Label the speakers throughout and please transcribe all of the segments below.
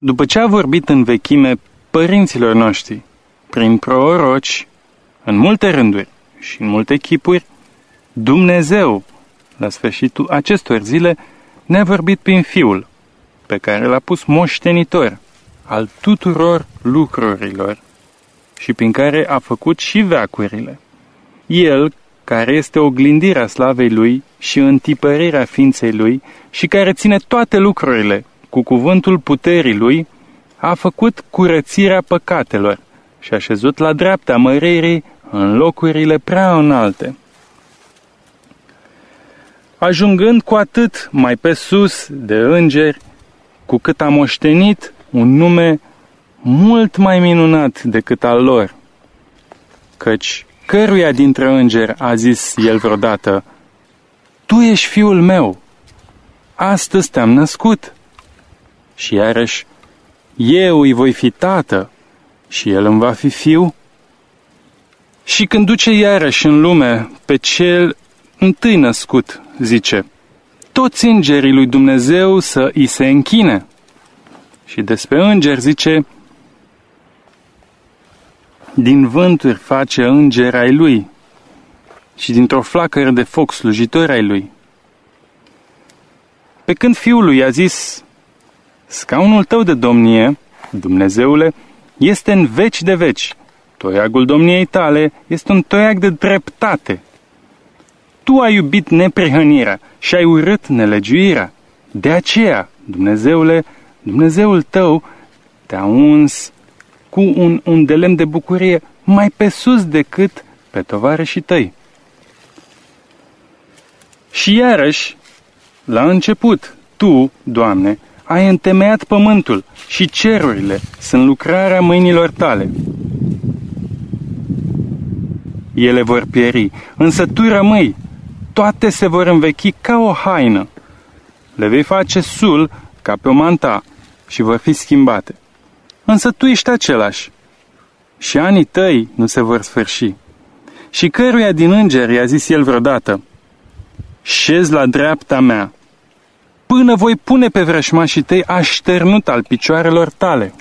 Speaker 1: După ce a vorbit în vechime părinților noștri, prin proroci, în multe rânduri și în multe chipuri, Dumnezeu, la sfârșitul acestor zile, ne-a vorbit prin Fiul, pe care l-a pus moștenitor al tuturor lucrurilor și prin care a făcut și veacurile. El, care este oglindirea slavei Lui și întipărirea ființei Lui și care ține toate lucrurile cu cuvântul puterii Lui, a făcut curățirea păcatelor și a șezut la dreapta măririi în locurile prea înalte. Ajungând cu atât mai pe sus de îngeri, cu cât a moștenit un nume mult mai minunat decât al lor, căci căruia dintre îngeri a zis el vreodată, Tu ești fiul meu, astăzi te-am născut. Și iarăși, eu îi voi fi tată și el îmi va fi fiu. Și când duce iarăși în lume pe cel întâi născut, zice, toți îngerii lui Dumnezeu să îi se închine. Și despre îngeri zice, din vânturi face îngeri ai lui și dintr-o flacără de foc slujitori ai lui. Pe când fiul lui a zis, scaunul tău de domnie, Dumnezeule, este în veci de veci. Toiagul domniei tale este un toiag de dreptate. Tu ai iubit neprihănirea și ai urât nelegiuirea. De aceea, Dumnezeule, Dumnezeul tău te-a uns cu un, un de lemn de bucurie mai pe sus decât pe tovarășii tăi. Și iarăși, la început, Tu, Doamne, ai întemeiat pământul și cerurile sunt lucrarea mâinilor tale. Ele vor pieri, însă Tu rămâi, toate se vor învechi ca o haină. Le vei face sul ca pe o manta și vor fi schimbate. Însă Tu ești același și anii tăi nu se vor sfârși. Și căruia din îngeri i-a zis el vreodată, șez la dreapta mea, până voi pune pe vrășmașii tăi așternut al picioarelor tale.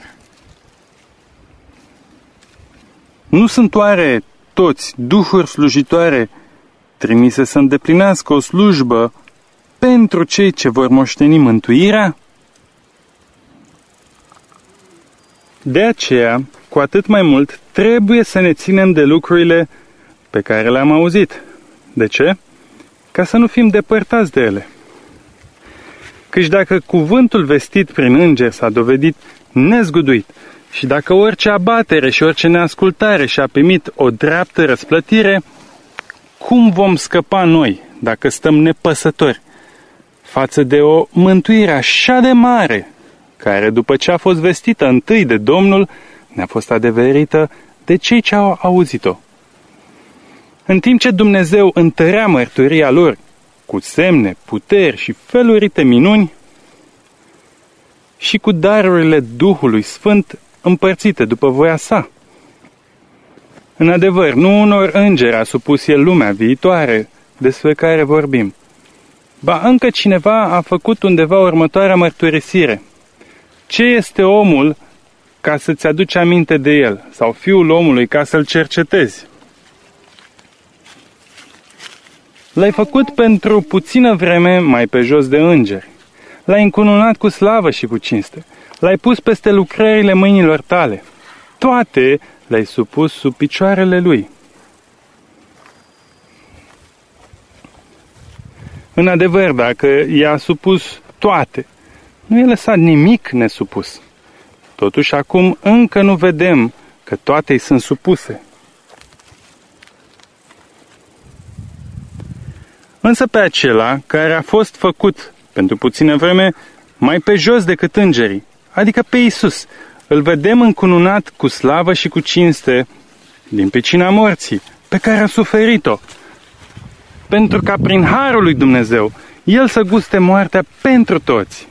Speaker 1: Nu sunt oare toți duhuri slujitoare trimise să îndeplinească o slujbă pentru cei ce vor moșteni mântuirea? De aceea, cu atât mai mult, trebuie să ne ținem de lucrurile pe care le-am auzit. De ce? Ca să nu fim depărtați de ele. Căci dacă cuvântul vestit prin înger s-a dovedit nezguduit și dacă orice abatere și orice neascultare și-a primit o dreaptă răsplătire, cum vom scăpa noi dacă stăm nepăsători față de o mântuire așa de mare, care după ce a fost vestită întâi de Domnul, ne-a fost adeverită de cei ce au auzit-o. În timp ce Dumnezeu întărea mărturia lor cu semne, puteri și felurite minuni și cu darurile Duhului Sfânt împărțite după voia sa. În adevăr, nu unor îngeri a supus el lumea viitoare despre care vorbim, ba încă cineva a făcut undeva următoarea mărturisire. Ce este omul ca să-ți aduci aminte de el, sau fiul omului ca să-l cercetezi? L-ai făcut pentru puțină vreme mai pe jos de îngeri. L-ai încununat cu slavă și cu cinste. L-ai pus peste lucrările mâinilor tale. Toate le-ai supus sub picioarele lui. În adevăr, dacă i-a supus toate, nu i-a lăsat nimic nesupus. Totuși acum încă nu vedem că toate îi sunt supuse. Însă pe acela care a fost făcut pentru puțină vreme mai pe jos decât îngerii, adică pe Isus, îl vedem încununat cu slavă și cu cinste din pecina morții, pe care a suferit-o, pentru ca prin harul lui Dumnezeu el să guste moartea pentru toți.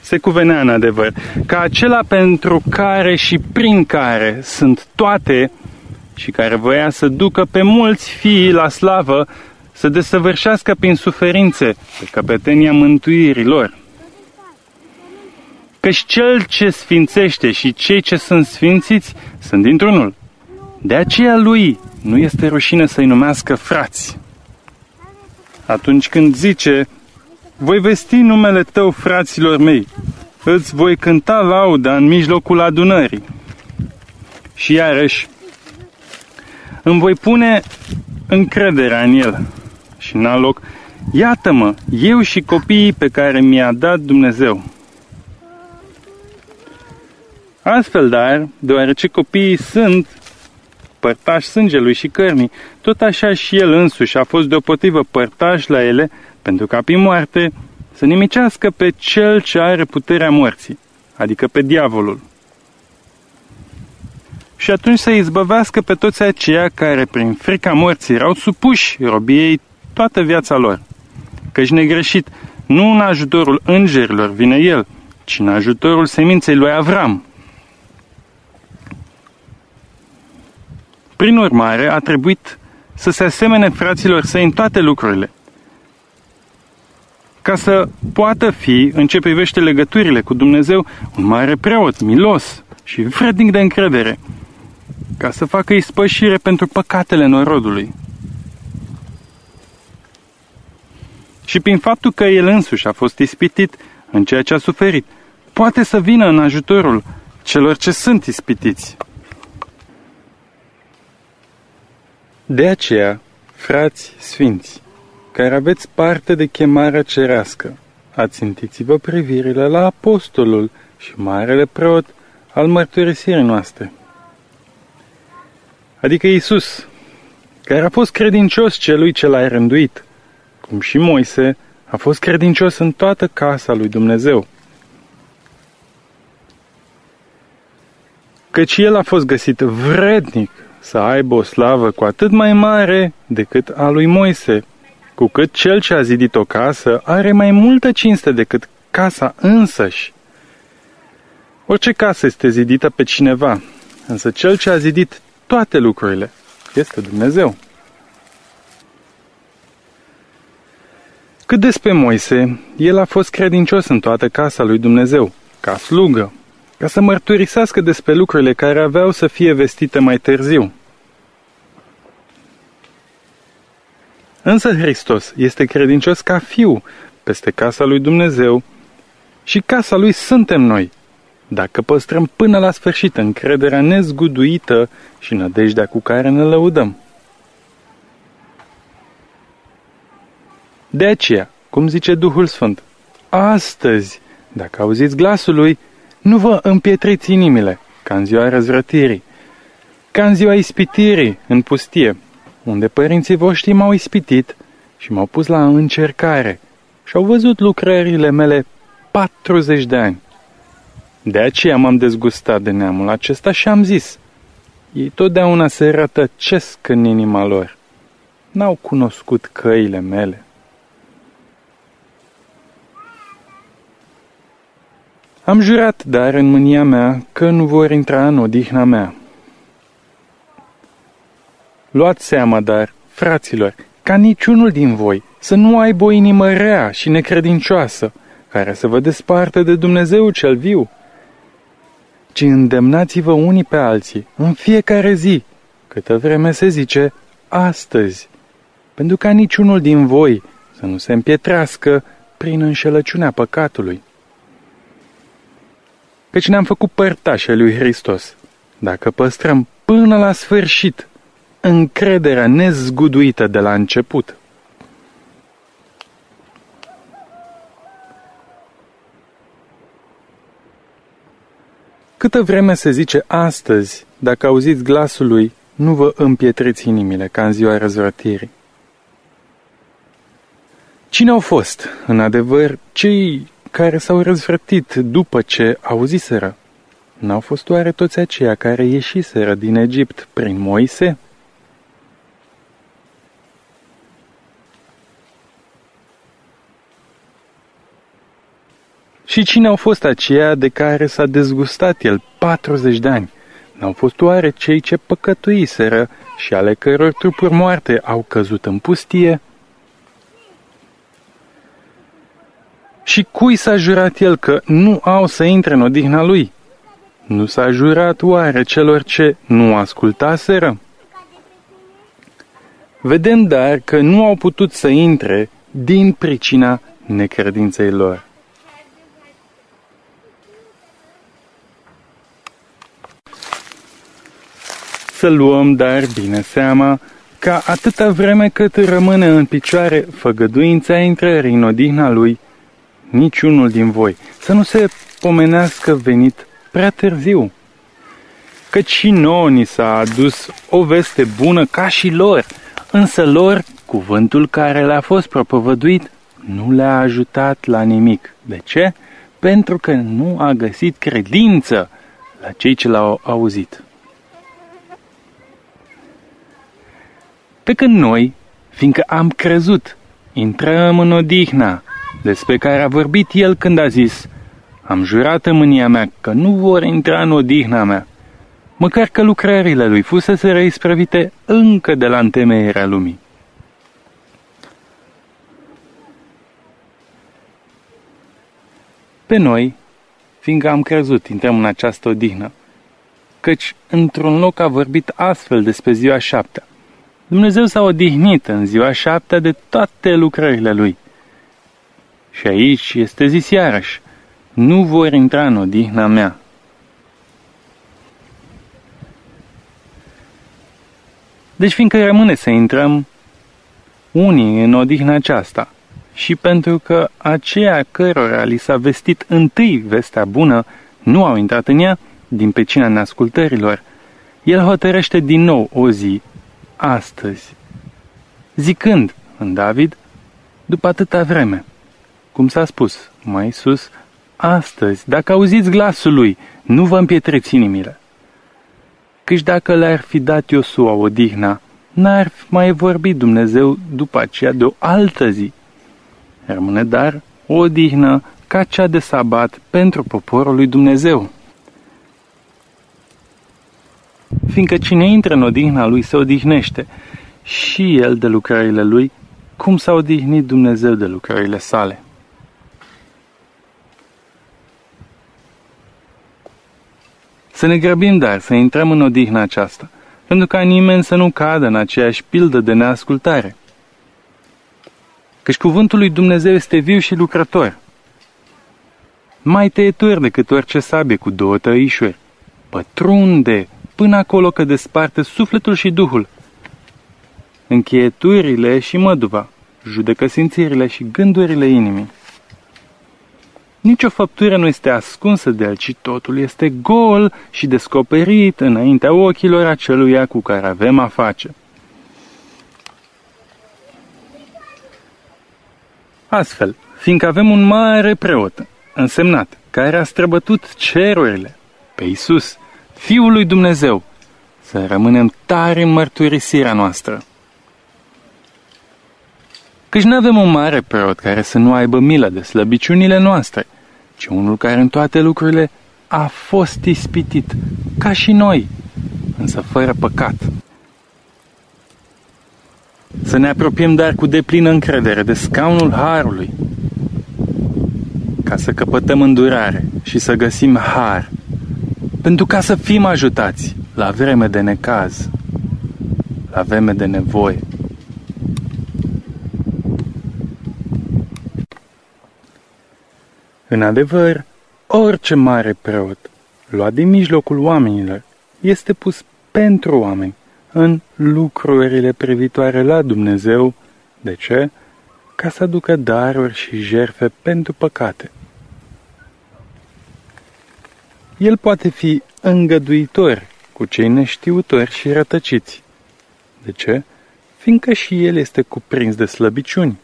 Speaker 1: Se cuvenea în adevăr ca acela pentru care și prin care sunt toate și care voia să ducă pe mulți fii la slavă, să desăvârșească prin suferințe pe căpetenia mântuirii lor. Căci cel ce sfințește și cei ce sunt sfințiți sunt dintr-unul. De aceea lui nu este rușine să-i numească frați. Atunci când zice, voi vesti numele tău, fraților mei, îți voi cânta lauda în mijlocul adunării. Și iarăși, îmi voi pune încrederea în el. Și în alt loc, iată-mă, eu și copiii pe care mi-a dat Dumnezeu. Astfel, dar, deoarece copiii sunt părtași sângelui și cărnii, tot așa și el însuși a fost deopotrivă părtaș la ele, pentru ca prin moarte să nimicească pe cel ce are puterea morții, adică pe diavolul. Și atunci să izbăvească pe toți aceia care prin frica morții erau supuși robiei toată viața lor. Căci negreșit, nu în ajutorul îngerilor vine el, ci în ajutorul seminței lui Avram, Prin urmare, a trebuit să se asemene fraților săi în toate lucrurile, ca să poată fi, în ce privește legăturile cu Dumnezeu, un mare preot, milos și vrednic de încredere, ca să facă ispășire pentru păcatele norodului. Și prin faptul că el însuși a fost ispitit în ceea ce a suferit, poate să vină în ajutorul celor ce sunt ispitiți. De aceea, frați sfinți, care aveți parte de chemarea cerească, ațintiți-vă privirile la apostolul și marele preot al mărturisirii noastre. Adică Iisus, care a fost credincios celui ce l-a rânduit, cum și Moise a fost credincios în toată casa lui Dumnezeu. Căci el a fost găsit vrednic să aibă o slavă cu atât mai mare decât a lui Moise, cu cât cel ce a zidit o casă are mai multă cinste decât casa însăși. Orice casă este zidită pe cineva, însă cel ce a zidit toate lucrurile este Dumnezeu. Cât despre Moise, el a fost credincios în toată casa lui Dumnezeu, ca slugă, ca să mărturisească despre lucrurile care aveau să fie vestite mai târziu. Însă Hristos este credincios ca fiu peste casa lui Dumnezeu și casa lui suntem noi, dacă păstrăm până la sfârșit încrederea nezguduită și nădejdea cu care ne lăudăm. De aceea, cum zice Duhul Sfânt, astăzi, dacă auziți glasul lui, nu vă împietriți inimile, ca în ziua răzvrătirii, ca în ziua ispitirii în pustie, unde părinții voștri m-au ispitit și m-au pus la încercare și au văzut lucrările mele 40 de ani. De aceea m-am dezgustat de neamul acesta și am zis, ei totdeauna se rătăcesc în inima lor. N-au cunoscut căile mele. Am jurat, dar în mânia mea, că nu vor intra în odihna mea. Luați seama, dar, fraților, ca niciunul din voi să nu aibă o inimă rea și necredincioasă, care să vă despartă de Dumnezeu cel viu, ci îndemnați-vă unii pe alții în fiecare zi, câtă vreme se zice astăzi, pentru ca niciunul din voi să nu se împietrească prin înșelăciunea păcatului căci ne-am făcut părtașe lui Hristos, dacă păstrăm până la sfârșit încrederea nezguduită de la început. Câtă vreme se zice astăzi, dacă auziți glasul lui, nu vă împietriți inimile ca în ziua răzvrătirii. Cine au fost, în adevăr, cei care s-au răzvrătit după ce auziseră. N-au fost oare toți aceia care ieșiseră din Egipt prin Moise? Și cine au fost aceia de care s-a dezgustat el 40 de ani? N-au fost oare cei ce păcătuiseră și ale căror trupuri moarte au căzut în pustie? Și cui s-a jurat el că nu au să intre în odihna lui? Nu s-a jurat oare celor ce nu ascultaseră? Vedem dar că nu au putut să intre din pricina necredinței lor. Să luăm dar bine seama ca atâta vreme cât rămâne în picioare făgăduința intrării în odihna lui, niciunul din voi să nu se pomenească venit prea târziu. Căci și nouă ni s-a adus o veste bună ca și lor, însă lor cuvântul care le-a fost propovăduit nu le-a ajutat la nimic. De ce? Pentru că nu a găsit credință la cei ce l-au auzit. Pe când noi, fiindcă am crezut, intrăm în odihna, despre care a vorbit el când a zis, am jurat în mânia mea că nu vor intra în odihna mea, măcar că lucrările lui fusese reisprăvite încă de la întemeierea lumii. Pe noi, fiindcă am crezut, intrăm în această odihnă, căci într-un loc a vorbit astfel despre ziua șaptea. Dumnezeu s-a odihnit în ziua șaptea de toate lucrările Lui. Și aici este zis iarăși, nu vor intra în odihna mea. Deci fiindcă rămâne să intrăm unii în odihna aceasta și pentru că aceia cărora li s-a vestit întâi vestea bună nu au intrat în ea din pecina neascultărilor, el hotărăște din nou o zi astăzi, zicând în David, după atâta vreme, cum s-a spus mai sus, astăzi, dacă auziți glasul lui, nu vă împietreți inimile. Căci dacă le-ar fi dat Iosua odihna, n-ar mai vorbi Dumnezeu după aceea de o altă zi. Rămâne dar o odihnă ca cea de sabat pentru poporul lui Dumnezeu fiindcă cine intră în odihna lui se odihnește și el de lucrările lui, cum s-a odihnit Dumnezeu de lucrările sale. Să ne grăbim, dar, să intrăm în odihna aceasta, pentru ca nimeni să nu cadă în aceeași pildă de neascultare. Căci cuvântul lui Dumnezeu este viu și lucrător, mai tăietor decât orice sabie cu două tăișuri, pătrunde până acolo că desparte sufletul și duhul, încheieturile și măduva, judecă simțirile și gândurile inimii. Nici o făptură nu este ascunsă de el, ci totul este gol și descoperit înaintea ochilor aceluia cu care avem a face. Astfel, fiindcă avem un mare preot, însemnat, care a străbătut cerurile, pe Isus, Fiul lui Dumnezeu, să rămânem tare în mărturisirea noastră. Căci nu avem un mare preot care să nu aibă milă de slăbiciunile noastre, ci unul care în toate lucrurile a fost ispitit, ca și noi, însă fără păcat. Să ne apropiem dar cu deplină încredere de scaunul Harului, ca să căpătăm îndurare și să găsim har pentru ca să fim ajutați la vreme de necaz, la vreme de nevoie. În adevăr, orice mare preot, luat din mijlocul oamenilor, este pus pentru oameni, în lucrurile privitoare la Dumnezeu. De ce? Ca să aducă daruri și jerfe pentru păcate. El poate fi îngăduitor cu cei neștiutori și rătăciți. De ce? Fiindcă și el este cuprins de slăbiciuni.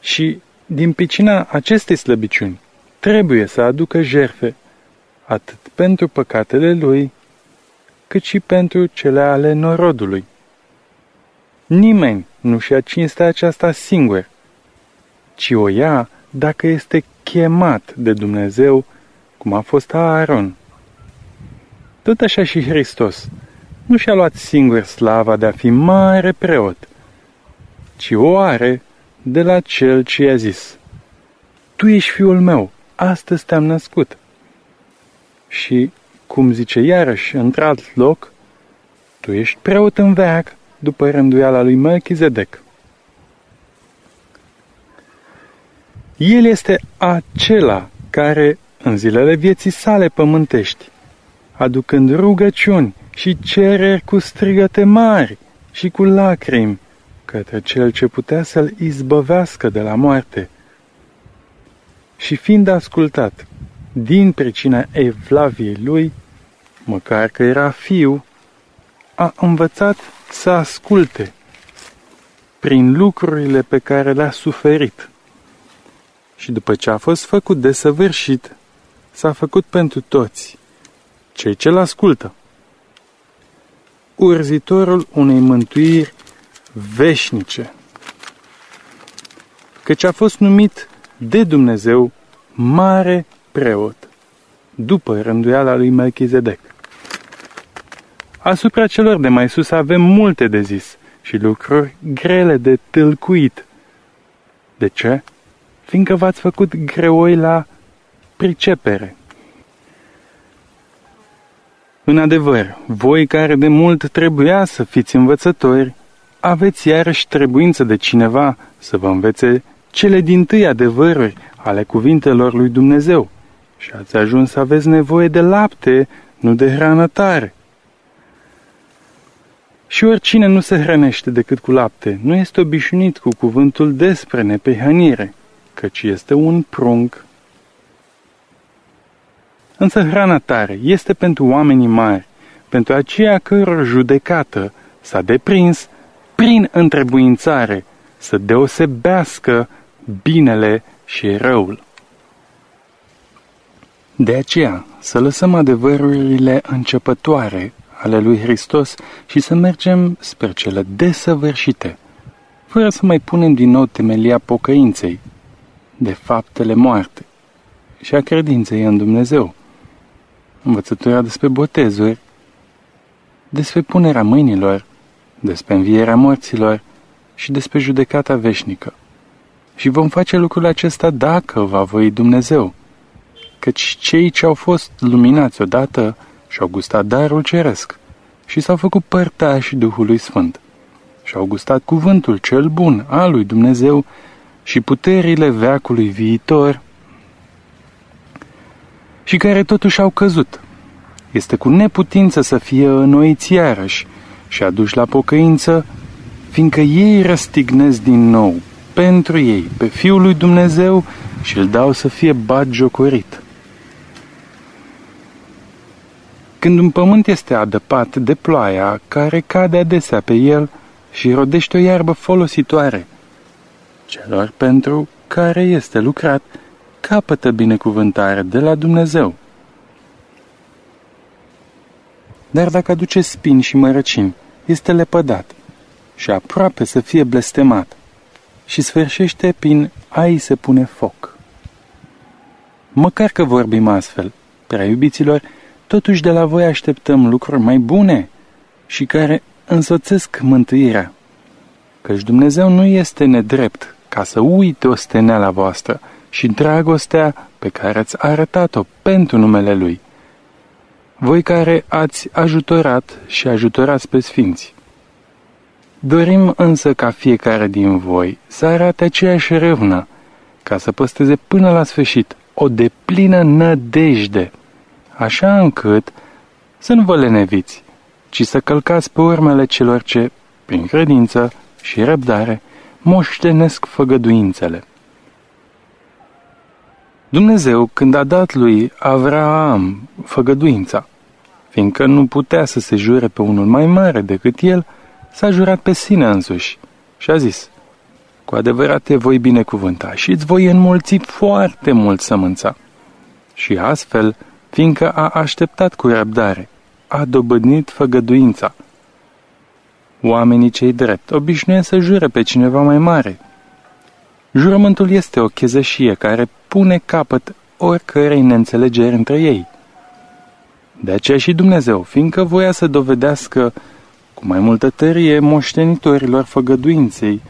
Speaker 1: Și din picina acestei slăbiciuni trebuie să aducă jerfe, atât pentru păcatele lui, cât și pentru cele ale norodului. Nimeni nu și-a cinstea aceasta singur, ci o ia dacă este chemat de Dumnezeu, cum a fost Aaron. Tot așa și Hristos nu și-a luat singur slava de a fi mare preot, ci o are de la cel ce i-a zis, Tu ești fiul meu, astăzi te-am născut. Și, cum zice iarăși într-alt loc, Tu ești preot în veac, după rânduiala lui Melchizedec. El este acela care, în zilele vieții sale pământești, aducând rugăciuni și cereri cu strigăte mari și cu lacrimi către cel ce putea să-l izbăvească de la moarte. Și fiind ascultat din pricina evlaviei lui, măcar că era fiu, a învățat să asculte prin lucrurile pe care le-a suferit. Și după ce a fost făcut desăvârșit, s-a făcut pentru toți, cei ce-l ascultă. Urzitorul unei mântuiri veșnice. Căci a fost numit de Dumnezeu mare preot, după rânduiala lui Melchizedec. Asupra celor de mai sus avem multe de zis și lucruri grele de tâlcuit. De ce? Fiindcă v-ați făcut greoi la pricepere. În adevăr, voi care de mult trebuia să fiți învățători, aveți iarăși trebuință de cineva să vă învețe cele din tâi adevăruri ale cuvintelor lui Dumnezeu și ați ajuns să aveți nevoie de lapte, nu de hrană tare. Și oricine nu se hrănește decât cu lapte, nu este obișnuit cu cuvântul despre nepehănire, căci este un prunc. Însă hrana tare este pentru oamenii mari, pentru aceia căror judecată s-a deprins prin întrebuințare să deosebească binele și răul. De aceea, să lăsăm adevărurile începătoare ale lui Hristos și să mergem spre cele desăvârșite, fără să mai punem din nou temelia pocăinței, de faptele moarte și a credinței în Dumnezeu. Învățătura despre botezuri, despre punerea mâinilor, despre învierea morților și despre judecata veșnică. Și vom face lucrul acesta dacă va voi Dumnezeu, căci cei ce au fost luminați odată și-au gustat darul ceresc și s-au făcut părtași Duhului Sfânt și-au gustat cuvântul cel bun al lui Dumnezeu și puterile veacului viitor și care totuși au căzut. Este cu neputință să fie înnoiți iarăși și aduși la pocăință, fiindcă ei răstignesc din nou pentru ei pe Fiul lui Dumnezeu și îl dau să fie batjocorit. Când un pământ este adăpat de ploaia care cade adesea pe el și rodește o iarbă folositoare, celor pentru care este lucrat, capătă binecuvântare de la Dumnezeu. Dar dacă aduce spini și mărăcini, este lepădat și aproape să fie blestemat și sfârșește prin ai se pune foc. Măcar că vorbim astfel, prea iubiților, totuși de la voi așteptăm lucruri mai bune și care însoțesc mântuirea. Căci Dumnezeu nu este nedrept ca să uite osteneala voastră și dragostea pe care ați arătat-o pentru numele Lui. Voi care ați ajutorat și ajutorați pe sfinți. Dorim însă ca fiecare din voi să arate aceeași râvnă, ca să păsteze până la sfârșit o deplină nădejde, așa încât să nu vă leneviți, ci să călcați pe urmele celor ce, prin credință și răbdare, moștenesc făgăduințele. Dumnezeu, când a dat lui Avraam făgăduința, fiindcă nu putea să se jure pe unul mai mare decât el, s-a jurat pe sine însuși și a zis, cu adevărat te voi binecuvânta și îți voi înmulți foarte mult sămânța. Și astfel, fiindcă a așteptat cu răbdare, a dobădnit făgăduința. Oamenii cei drept obișnuiesc să jure pe cineva mai mare. Jurământul este o chezășie care pune capăt oricărei neînțelegeri între ei. De aceea și Dumnezeu, fiindcă voia să dovedească cu mai multă tărie moștenitorilor făgăduinței,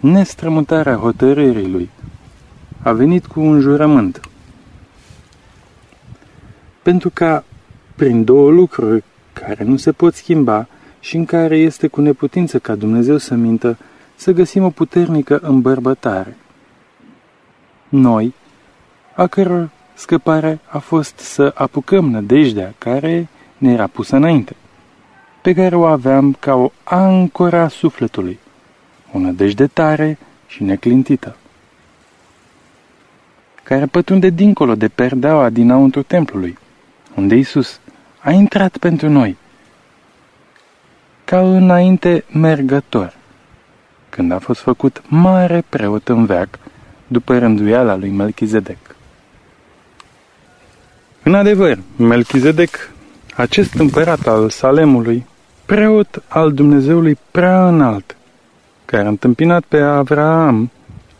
Speaker 1: nestrămutarea hotărârii lui. A venit cu un jurământ. Pentru ca, prin două lucruri care nu se pot schimba și în care este cu neputință ca Dumnezeu să mintă, să găsim o puternică îmbărbătare. Noi, a căror scăpare a fost să apucăm nădejdea care ne era pusă înainte, pe care o aveam ca o ancora sufletului, o nădejde tare și neclintită, care pătrunde dincolo de perdeaua dinăuntru templului, unde Isus a intrat pentru noi, ca înainte mergător, când a fost făcut mare preot în veac, după rânduiala lui Melchizedec. În adevăr, Melchizedec, acest împărat al Salemului, preot al Dumnezeului prea înalt, care a întâmpinat pe Avraam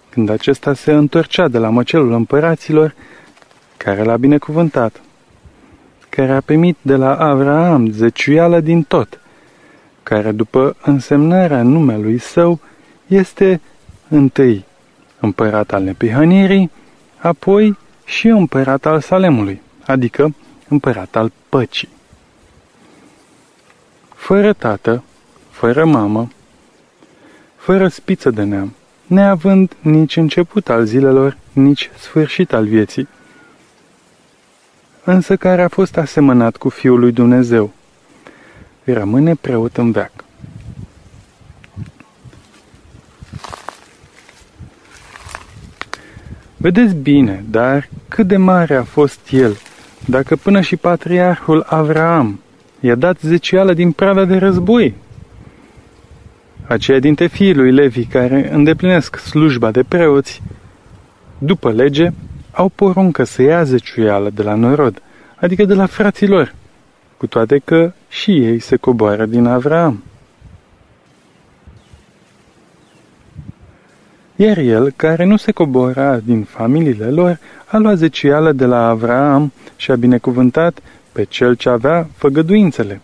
Speaker 1: când acesta se întorcea de la măcelul împăraților, care l-a binecuvântat, care a primit de la Avraam zeciuială din tot, care după însemnarea numelui său este întâi împărat al nepihănirii, apoi și împărat al Salemului, adică împărat al păcii. Fără tată, fără mamă, fără spiță de neam, neavând nici început al zilelor, nici sfârșit al vieții, însă care a fost asemănat cu Fiul lui Dumnezeu, rămâne preot în veac. Vedeți bine, dar cât de mare a fost el, dacă până și patriarhul Avraam i-a dat zecială din prada de război. Aceia dintre fiii lui Levi care îndeplinesc slujba de preoți, după lege, au poruncă să ia zeciuială de la norod, adică de la fraților, cu toate că și ei se coboară din Avraam. Iar el, care nu se cobora din familiile lor, a luat zecială de la Avraam și a binecuvântat pe cel ce avea făgăduințele.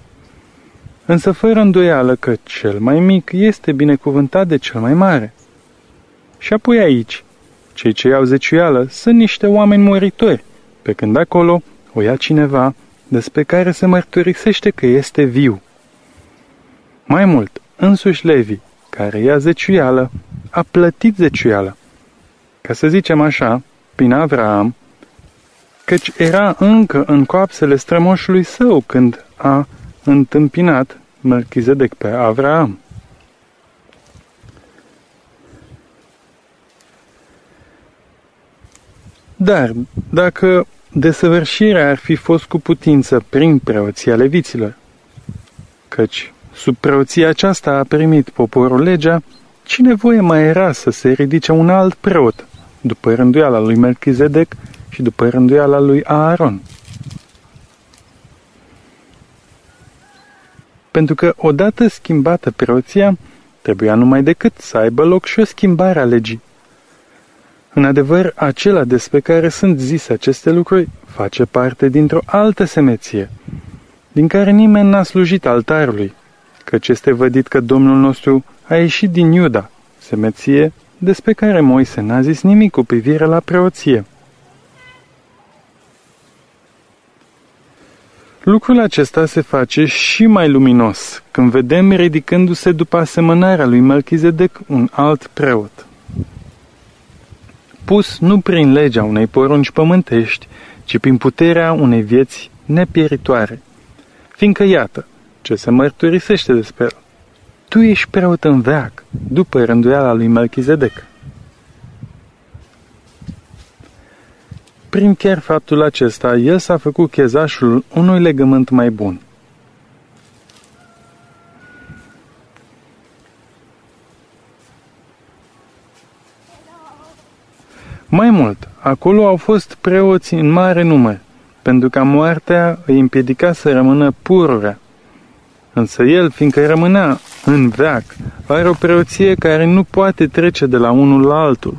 Speaker 1: Însă fără îndoială că cel mai mic este binecuvântat de cel mai mare. Și apoi aici, cei ce iau zeciuială sunt niște oameni moritori, pe când acolo o ia cineva despre care se mărturisește că este viu. Mai mult, însuși Levi, care ia zeciuială, a plătit zeciuială. Ca să zicem așa, prin Avraam, căci era încă în coapsele strămoșului său când a întâmpinat Melchizedec pe Avraam. Dar, dacă desăvârșirea ar fi fost cu putință prin preoția leviților, căci sub preoția aceasta a primit poporul legea, cine voie mai era să se ridice un alt preot, după rânduiala lui Melchizedec și după rânduiala lui Aaron? Pentru că odată schimbată preoția, trebuia numai decât să aibă loc și o schimbare a legii. În adevăr, acela despre care sunt zise aceste lucruri face parte dintr-o altă semeție, din care nimeni n-a slujit altarului, căci este vădit că Domnul nostru a ieșit din Iuda, semeție despre care Moise n-a zis nimic cu privire la preoție. Lucrul acesta se face și mai luminos când vedem ridicându-se după asemănarea lui Melchizedec un alt preot. Pus nu prin legea unei porunci pământești, ci prin puterea unei vieți nepieritoare. Fiindcă iată ce se mărturisește despre el. Tu ești preot în veac, după rânduiala lui Melchizedec. Prin chiar faptul acesta, el s-a făcut chezașul unui legământ mai bun. Mai mult, acolo au fost preoți în mare număr, pentru ca moartea îi împiedica să rămână pururea. Însă el, fiindcă rămânea în veac, are o preoție care nu poate trece de la unul la altul.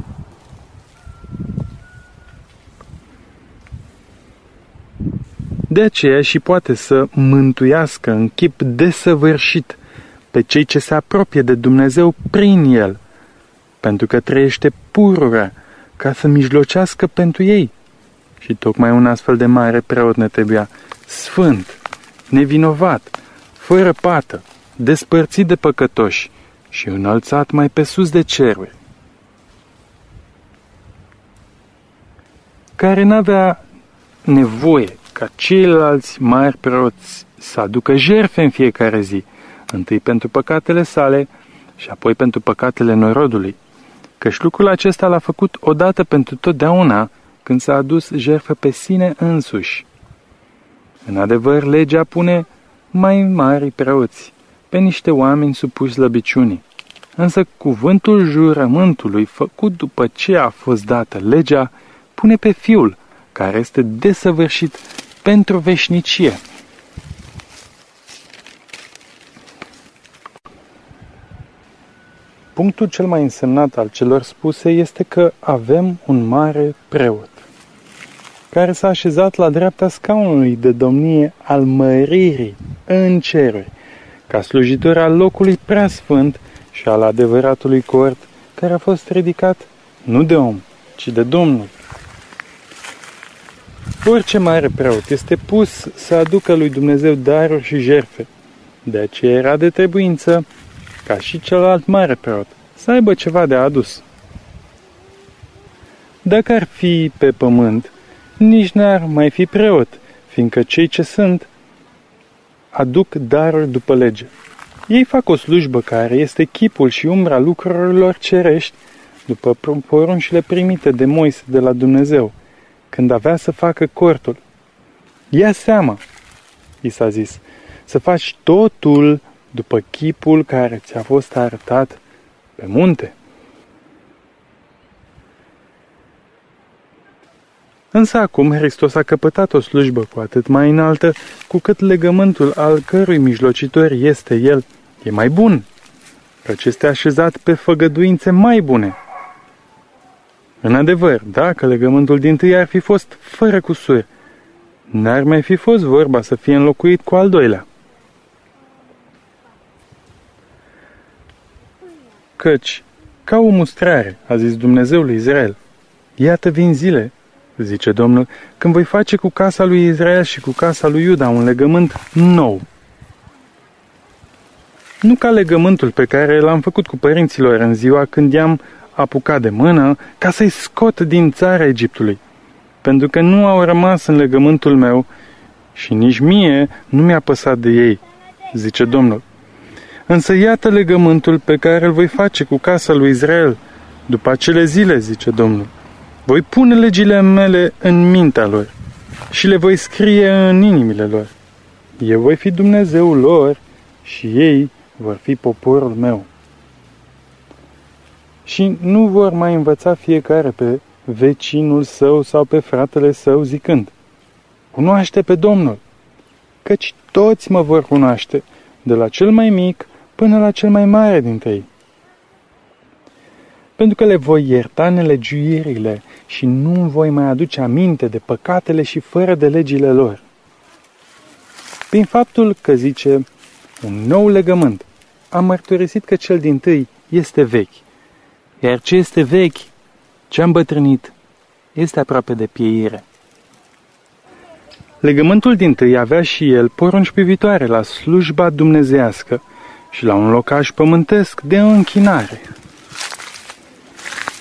Speaker 1: De aceea și poate să mântuiască în chip desăvârșit pe cei ce se apropie de Dumnezeu prin el, pentru că trăiește purura ca să mijlocească pentru ei. Și tocmai un astfel de mare preot ne trebuia, sfânt, nevinovat, fără pată, despărțit de păcătoși și înălțat mai pe sus de ceruri. Care n-avea nevoie ca ceilalți mari preoți să aducă jerfe în fiecare zi, întâi pentru păcatele sale și apoi pentru păcatele norodului, căci lucrul acesta l-a făcut odată pentru totdeauna când s-a adus jertfă pe sine însuși. În adevăr, legea pune mai mari preoți pe niște oameni supuși slăbiciunii. Însă cuvântul jurământului, făcut după ce a fost dată legea, pune pe Fiul, care este desăvârșit pentru veșnicie. Punctul cel mai însemnat al celor spuse este că avem un mare preot, care s-a așezat la dreapta scaunului de domnie al măririi în ceruri, ca slujitor al locului preasfânt și al adevăratului cort, care a fost ridicat nu de om, ci de Domnul. Orice mare preot este pus să aducă lui Dumnezeu daruri și jerfe. De aceea era de trebuință ca și celălalt mare preot, să aibă ceva de adus. Dacă ar fi pe pământ, nici n-ar mai fi preot, fiindcă cei ce sunt aduc daruri după lege. Ei fac o slujbă care este chipul și umbra lucrurilor cerești după poruncile primite de Moise de la Dumnezeu, când avea să facă cortul. Ia seama, i s-a zis, să faci totul după chipul care ți-a fost arătat pe munte. Însă acum Hristos a căpătat o slujbă cu atât mai înaltă, cu cât legământul al cărui mijlocitor este El e mai bun, căci este așezat pe făgăduințe mai bune. În adevăr, dacă legământul din tâi ar fi fost fără cusur, n-ar mai fi fost vorba să fie înlocuit cu al doilea. Căci, ca o mustrare, a zis Dumnezeu lui Israel, iată vin zile, zice Domnul, când voi face cu casa lui Israel și cu casa lui Iuda un legământ nou. Nu ca legământul pe care l-am făcut cu părinților în ziua când i-am apucat de mână ca să-i scot din țara Egiptului, pentru că nu au rămas în legământul meu și nici mie nu mi-a păsat de ei, zice Domnul. Însă iată legământul pe care îl voi face cu casa lui Israel după acele zile, zice Domnul. Voi pune legile mele în mintea lor și le voi scrie în inimile lor. Eu voi fi Dumnezeul lor și ei vor fi poporul meu. Și nu vor mai învăța fiecare pe vecinul său sau pe fratele său zicând, Cunoaște pe Domnul, căci toți mă vor cunoaște, de la cel mai mic până la cel mai mare dintre ei. Pentru că le voi ierta nelegiuirile și nu voi mai aduce aminte de păcatele și fără de legile lor. Prin faptul că zice un nou legământ, am mărturisit că cel din tâi este vechi, iar ce este vechi, ce am bătrânit, este aproape de pieire. Legământul din tâi avea și el porunci privitoare la slujba dumnezească, și la un locaș pământesc de închinare.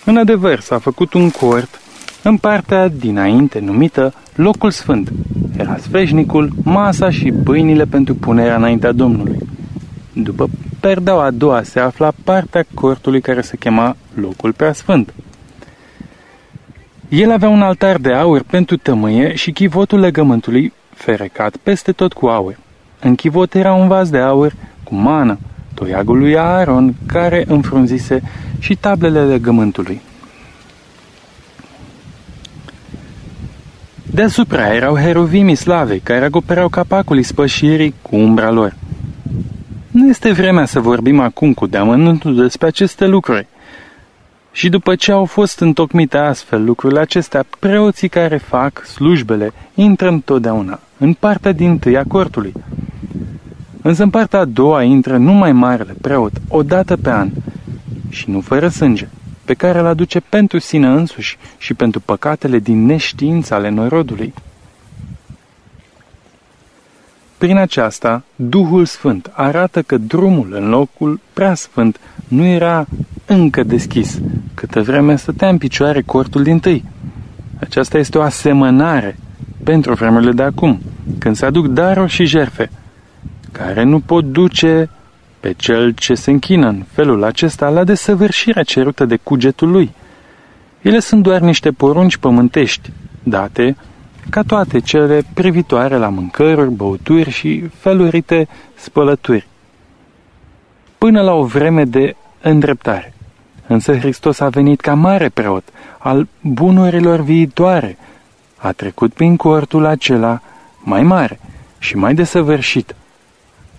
Speaker 1: În adevăr, s-a făcut un cort în partea dinainte numită locul sfânt. Era sfeșnicul, masa și pâinile pentru punerea înaintea Domnului. După perdeaua a doua se afla partea cortului care se chema locul prea sfânt. El avea un altar de aur pentru tămâie și chivotul legământului ferecat peste tot cu aur. În chivot era un vas de aur cu mană, toiagul lui Aaron, care înfrunzise și tablele legământului. Deasupra erau herovimii slavei, care acopereau capacul ispășirii cu umbra lor. Nu este vremea să vorbim acum cu deamănântul despre aceste lucruri. Și după ce au fost întocmite astfel lucrurile acestea, preoții care fac slujbele intră întotdeauna în partea din tâia cortului, Însă în partea a doua intră numai marele preot, o dată pe an, și nu fără sânge, pe care îl aduce pentru sine însuși și pentru păcatele din neștiință ale norodului. Prin aceasta, Duhul Sfânt arată că drumul în locul prea sfânt nu era încă deschis, câtă vreme stătea în picioare cortul din tâi. Aceasta este o asemănare pentru vremurile de acum, când se aduc daruri și jerfe, care nu pot duce pe cel ce se închină în felul acesta la desăvârșirea cerută de cugetul lui. Ele sunt doar niște porunci pământești, date ca toate cele privitoare la mâncăruri, băuturi și felurite spălături, până la o vreme de îndreptare. Însă Hristos a venit ca mare preot al bunurilor viitoare, a trecut prin cortul acela mai mare și mai desăvârșit,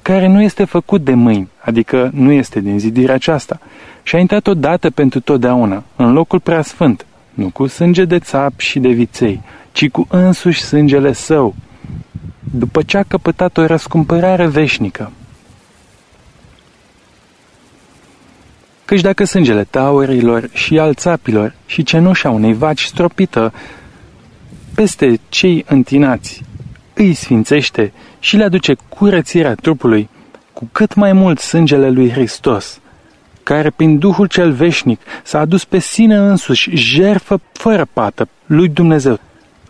Speaker 1: care nu este făcut de mâini, adică nu este din zidirea aceasta, și a intrat odată pentru totdeauna, în locul preasfânt, nu cu sânge de țap și de viței, ci cu însuși sângele său, după ce a căpătat o răscumpărare veșnică. Căci dacă sângele taurilor și al țapilor și cenușa unei vaci stropită peste cei întinați îi sfințește și le aduce curățirea trupului, cu cât mai mult sângele lui Hristos, care prin Duhul cel veșnic s-a adus pe sine însuși jerfă fără pată lui Dumnezeu,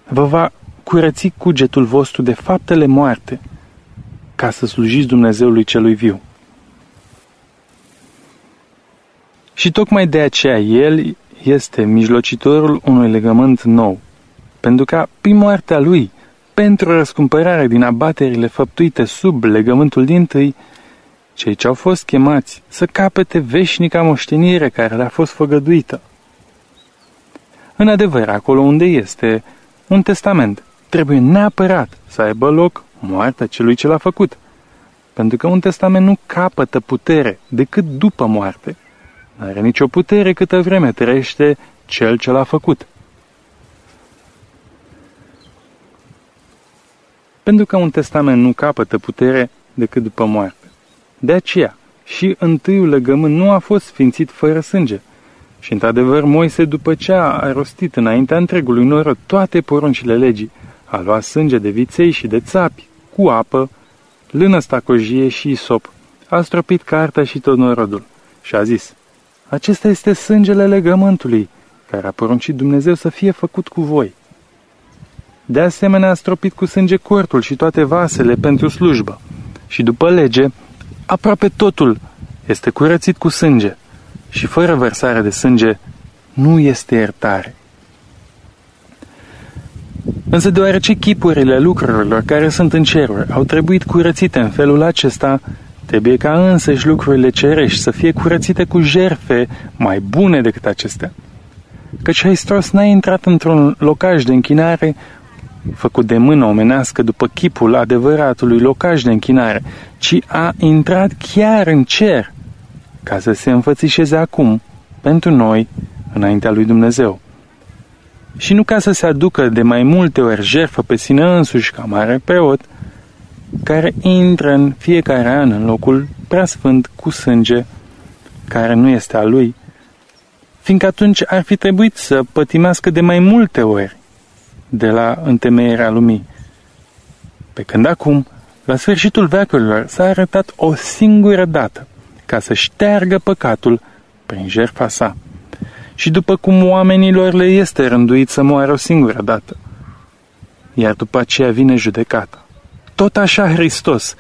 Speaker 1: vă va curăți cugetul vostru de faptele moarte, ca să slujiți Dumnezeului celui viu. Și tocmai de aceea El este mijlocitorul unui legământ nou, pentru ca, prin moartea Lui, pentru răscumpărare din abaterile făptuite sub legământul din tâi, cei ce au fost chemați să capete veșnica moștenire care le-a fost făgăduită. În adevăr, acolo unde este un testament, trebuie neapărat să aibă loc moartea celui ce l-a făcut, pentru că un testament nu capătă putere decât după moarte. Nu are nicio putere câtă vreme trăiește cel ce l-a făcut. Pentru că un testament nu capătă putere decât după moarte. De aceea, și întâiul legământ nu a fost sfințit fără sânge. Și într-adevăr, Moise, după ce a rostit înaintea întregului norod toate poruncile legii, a luat sânge de viței și de țapi, cu apă, lână stacojie și isop, a stropit cartea și tot norodul și a zis, acesta este sângele legământului, care a poruncit Dumnezeu să fie făcut cu voi. De asemenea, a stropit cu sânge cortul și toate vasele pentru slujbă. Și după lege, aproape totul este curățit cu sânge. Și fără vărsare de sânge, nu este iertare. Însă deoarece chipurile lucrurilor care sunt în ceruri au trebuit curățite în felul acesta, Trebuie ca însăși lucrurile cerești să fie curățite cu jerfe mai bune decât acestea. Căci Hristos n-a intrat într-un locaj de închinare făcut de mână omenească după chipul adevăratului locaj de închinare, ci a intrat chiar în cer, ca să se înfățișeze acum, pentru noi, înaintea lui Dumnezeu. Și nu ca să se aducă de mai multe ori jertfă pe sine însuși ca mare preot, care intră în fiecare an în locul preasfânt cu sânge care nu este al lui, fiindcă atunci ar fi trebuit să pătimească de mai multe ori de la întemeierea lumii. Pe când acum, la sfârșitul veacurilor, s-a arătat o singură dată ca să șteargă păcatul prin jertfa sa. Și după cum oamenilor le este rânduit să moară o singură dată, iar după aceea vine judecata. Tot așa Hristos,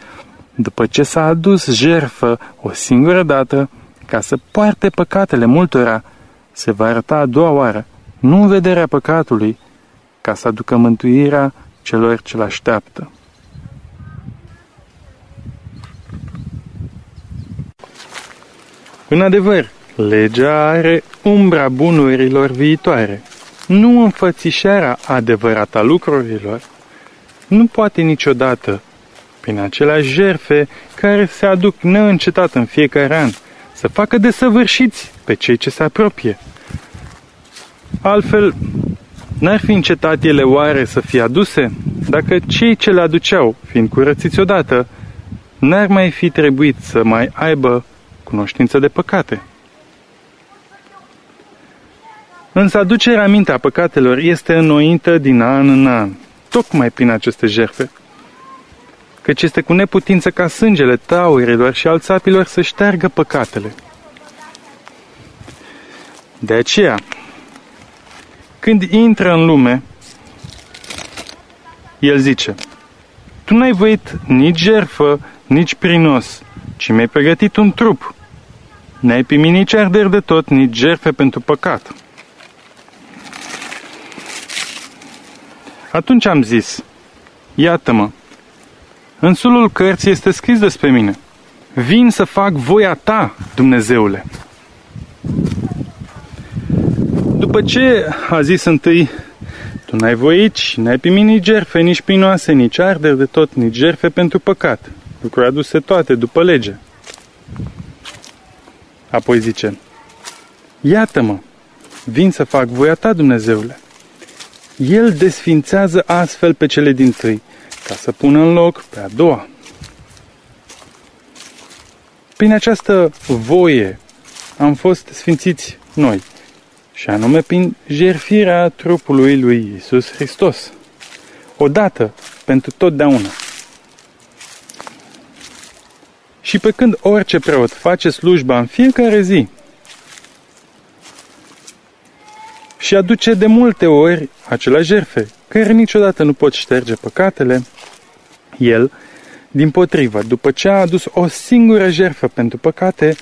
Speaker 1: după ce s-a adus jerfă o singură dată, ca să poarte păcatele multora, se va arăta a doua oară, nu în vederea păcatului, ca să aducă mântuirea celor ce-l așteaptă. În adevăr, legea are umbra bunurilor viitoare, nu înfățișarea adevărată a lucrurilor, nu poate niciodată, prin aceleași jerfe care se aduc neîncetat în fiecare an, să facă desăvârșiți pe cei ce se apropie. Altfel, n-ar fi încetat ele oare să fie aduse, dacă cei ce le aduceau, fiind curățiți odată, n-ar mai fi trebuit să mai aibă cunoștință de păcate. Însă aducerea mintea păcatelor este înnoită din an în an, tocmai prin aceste jerfe. Căci este cu neputință ca sângele taurilor și al țapilor să șteargă păcatele. De aceea, când intră în lume, el zice, Tu n-ai voit nici jerfă, nici prinos, ci mi-ai pregătit un trup. N-ai primit nici arder de tot, nici jerfe pentru păcat. Atunci am zis, iată-mă, în sulul cărții este scris despre mine. Vin să fac voia ta, Dumnezeule. După ce a zis întâi, tu n-ai voit și n-ai primit nici jerfe, nici pinoase, nici arder de tot, nici jerfe pentru păcat. Lucruri aduse toate după lege. Apoi zice, Iată-mă, vin să fac voia ta, Dumnezeule. El desfințează astfel pe cele din tâi, ca să pună în loc pe a doua. Prin această voie am fost sfințiți noi, și anume prin jerfirea trupului lui Isus Hristos, odată pentru totdeauna. Și pe când orice preot face slujba în fiecare zi și aduce de multe ori aceleași jerfe, care niciodată nu pot șterge păcatele, el, din potrivă, după ce a adus o singură jerfă pentru păcate,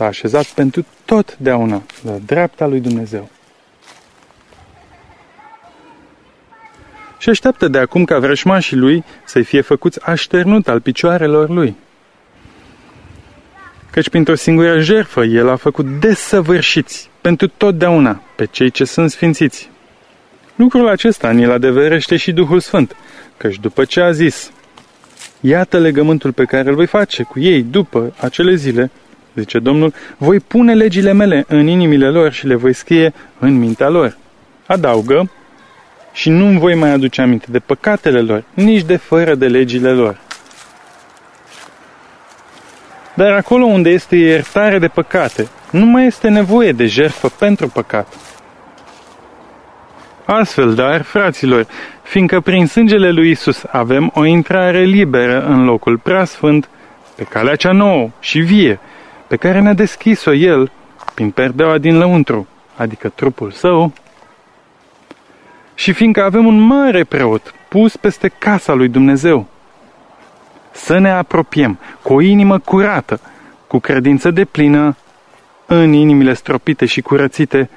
Speaker 1: s-a așezat pentru totdeauna la dreapta lui Dumnezeu. Și așteaptă de acum ca vrășmașii lui să-i fie făcuți așternut al picioarelor lui. Căci printr-o singură jerfă el a făcut desăvârșiți pentru totdeauna pe cei ce sunt sfințiți. Lucrul acesta ni-l adeverește și Duhul Sfânt, căci după ce a zis, Iată legământul pe care îl voi face cu ei după acele zile, zice Domnul, voi pune legile mele în inimile lor și le voi scrie în mintea lor. Adaugă, și nu-mi voi mai aduce aminte de păcatele lor, nici de fără de legile lor. Dar acolo unde este iertare de păcate, nu mai este nevoie de jertfă pentru păcat. Astfel, dar, fraților, fiindcă prin sângele lui Isus avem o intrare liberă în locul preasfânt, pe calea cea nouă și vie, pe care ne-a deschis-o El prin perdeaua din lăuntru, adică trupul său, și fiindcă avem un mare preot pus peste casa lui Dumnezeu, să ne apropiem cu o inimă curată, cu credință de plină, în inimile stropite și curățite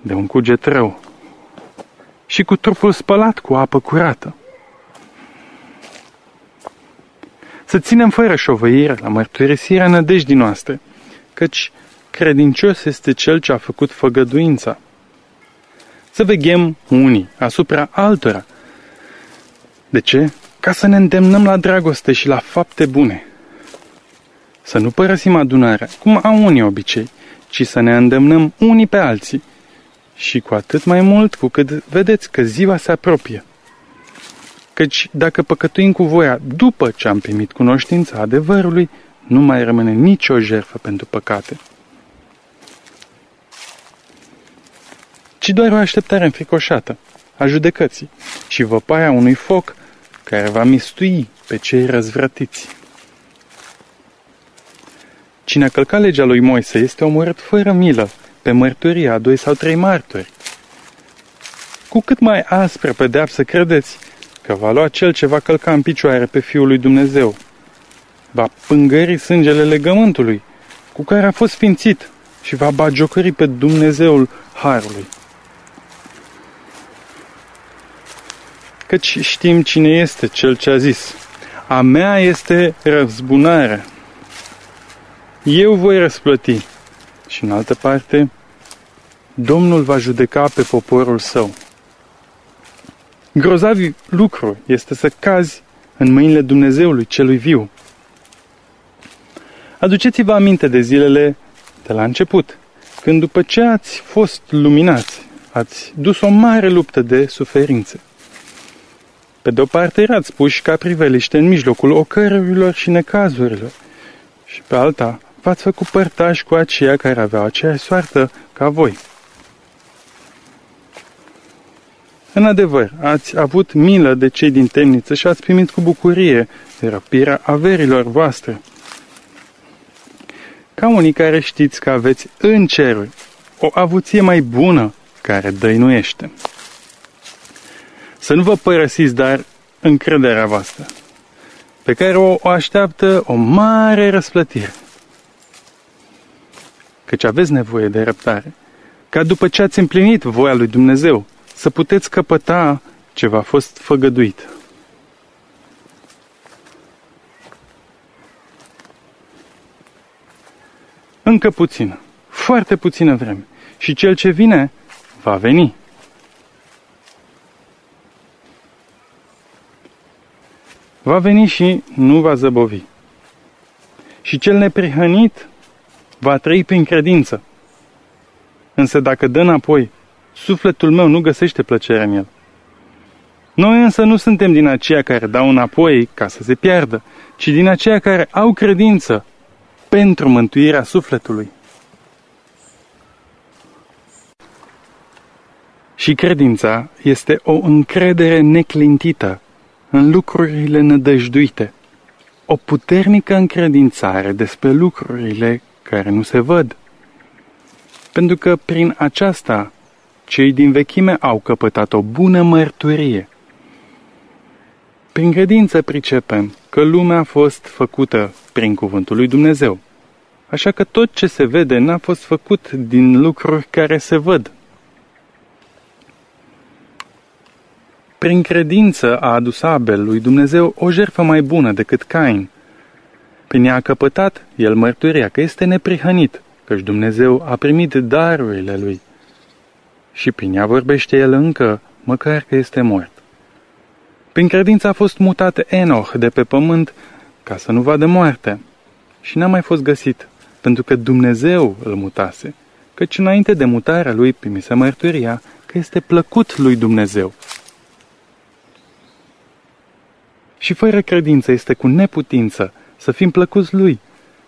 Speaker 1: de un cuget rău și cu trupul spălat cu apă curată. Să ținem fără șovăire la mărturisirea nădejdii noastre, căci credincios este cel ce a făcut făgăduința. Să veghem unii asupra altora. De ce? Ca să ne îndemnăm la dragoste și la fapte bune. Să nu părăsim adunarea, cum au unii obicei, ci să ne îndemnăm unii pe alții, și cu atât mai mult cu cât vedeți că ziua se apropie. Căci dacă păcătuim cu voia după ce am primit cunoștința adevărului, nu mai rămâne nicio jertfă pentru păcate. Ci doar o așteptare înfricoșată a judecății și văpaia unui foc care va mistui pe cei răzvrătiți. Cine a călcat legea lui Moise este omorât fără milă pe mărturia a doi sau trei martori. Cu cât mai aspră pedeapsă credeți că va lua cel ce va călca în picioare pe Fiul lui Dumnezeu. Va pângări sângele legământului cu care a fost sfințit și va bagiocări pe Dumnezeul Harului. Căci știm cine este cel ce a zis, a mea este răzbunarea. Eu voi răsplăti. Și în altă parte, Domnul va judeca pe poporul său. Grozavi lucru este să cazi în mâinile Dumnezeului celui viu. Aduceți-vă aminte de zilele de la început, când după ce ați fost luminați, ați dus o mare luptă de suferințe. Pe de o parte erați puși ca priveliște în mijlocul ocărărilor și necazurilor, și pe alta v-ați făcut părtași cu aceia care aveau aceeași soartă ca voi. În adevăr, ați avut milă de cei din temniță și ați primit cu bucurie răpirea averilor voastre. Ca unii care știți că aveți în ceruri o avuție mai bună care dăinuiește. Să nu vă părăsiți, dar, încrederea voastră, pe care o, o așteaptă o mare răsplătire. Căci aveți nevoie de răbdare, ca după ce ați împlinit voia lui Dumnezeu, să puteți căpăta ce v-a fost făgăduit. Încă puțin, foarte puțină vreme, și cel ce vine va veni. Va veni și nu va zăbovi. Și cel neprihănit va trăi prin credință. Însă dacă dă înapoi, sufletul meu nu găsește plăcere în el. Noi însă nu suntem din aceia care dau înapoi ca să se piardă, ci din aceia care au credință pentru mântuirea sufletului. Și credința este o încredere neclintită în lucrurile nădăjduite, o puternică încredințare despre lucrurile care nu se văd. Pentru că prin aceasta cei din vechime au căpătat o bună mărturie. Prin credință pricepem că lumea a fost făcută prin cuvântul lui Dumnezeu. Așa că tot ce se vede n-a fost făcut din lucruri care se văd. Prin credință a adus Abel lui Dumnezeu o jertfă mai bună decât Cain. Prin ea a căpătat el mărturia că este neprihănit, căci Dumnezeu a primit darurile lui. Și prin ea vorbește el încă, măcar că este mort. Prin credință a fost mutat Enoch de pe pământ ca să nu vadă moarte. Și n-a mai fost găsit, pentru că Dumnezeu îl mutase, căci înainte de mutarea lui primise mărturia că este plăcut lui Dumnezeu. Și fără credință este cu neputință să fim plăcuți lui,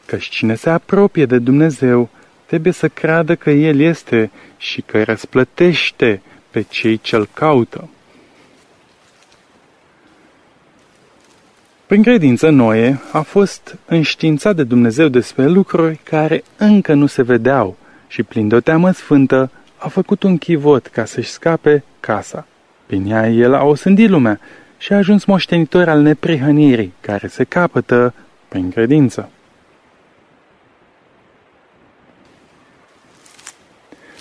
Speaker 1: căci cine se apropie de Dumnezeu trebuie să creadă că El este și că răsplătește pe cei ce-L caută. Prin credință, Noe a fost înștiințat de Dumnezeu despre lucruri care încă nu se vedeau și, plin de o teamă sfântă, a făcut un chivot ca să-și scape casa. Prin ea el a osândit lumea și a ajuns moștenitor al neprihănirii, care se capătă prin credință.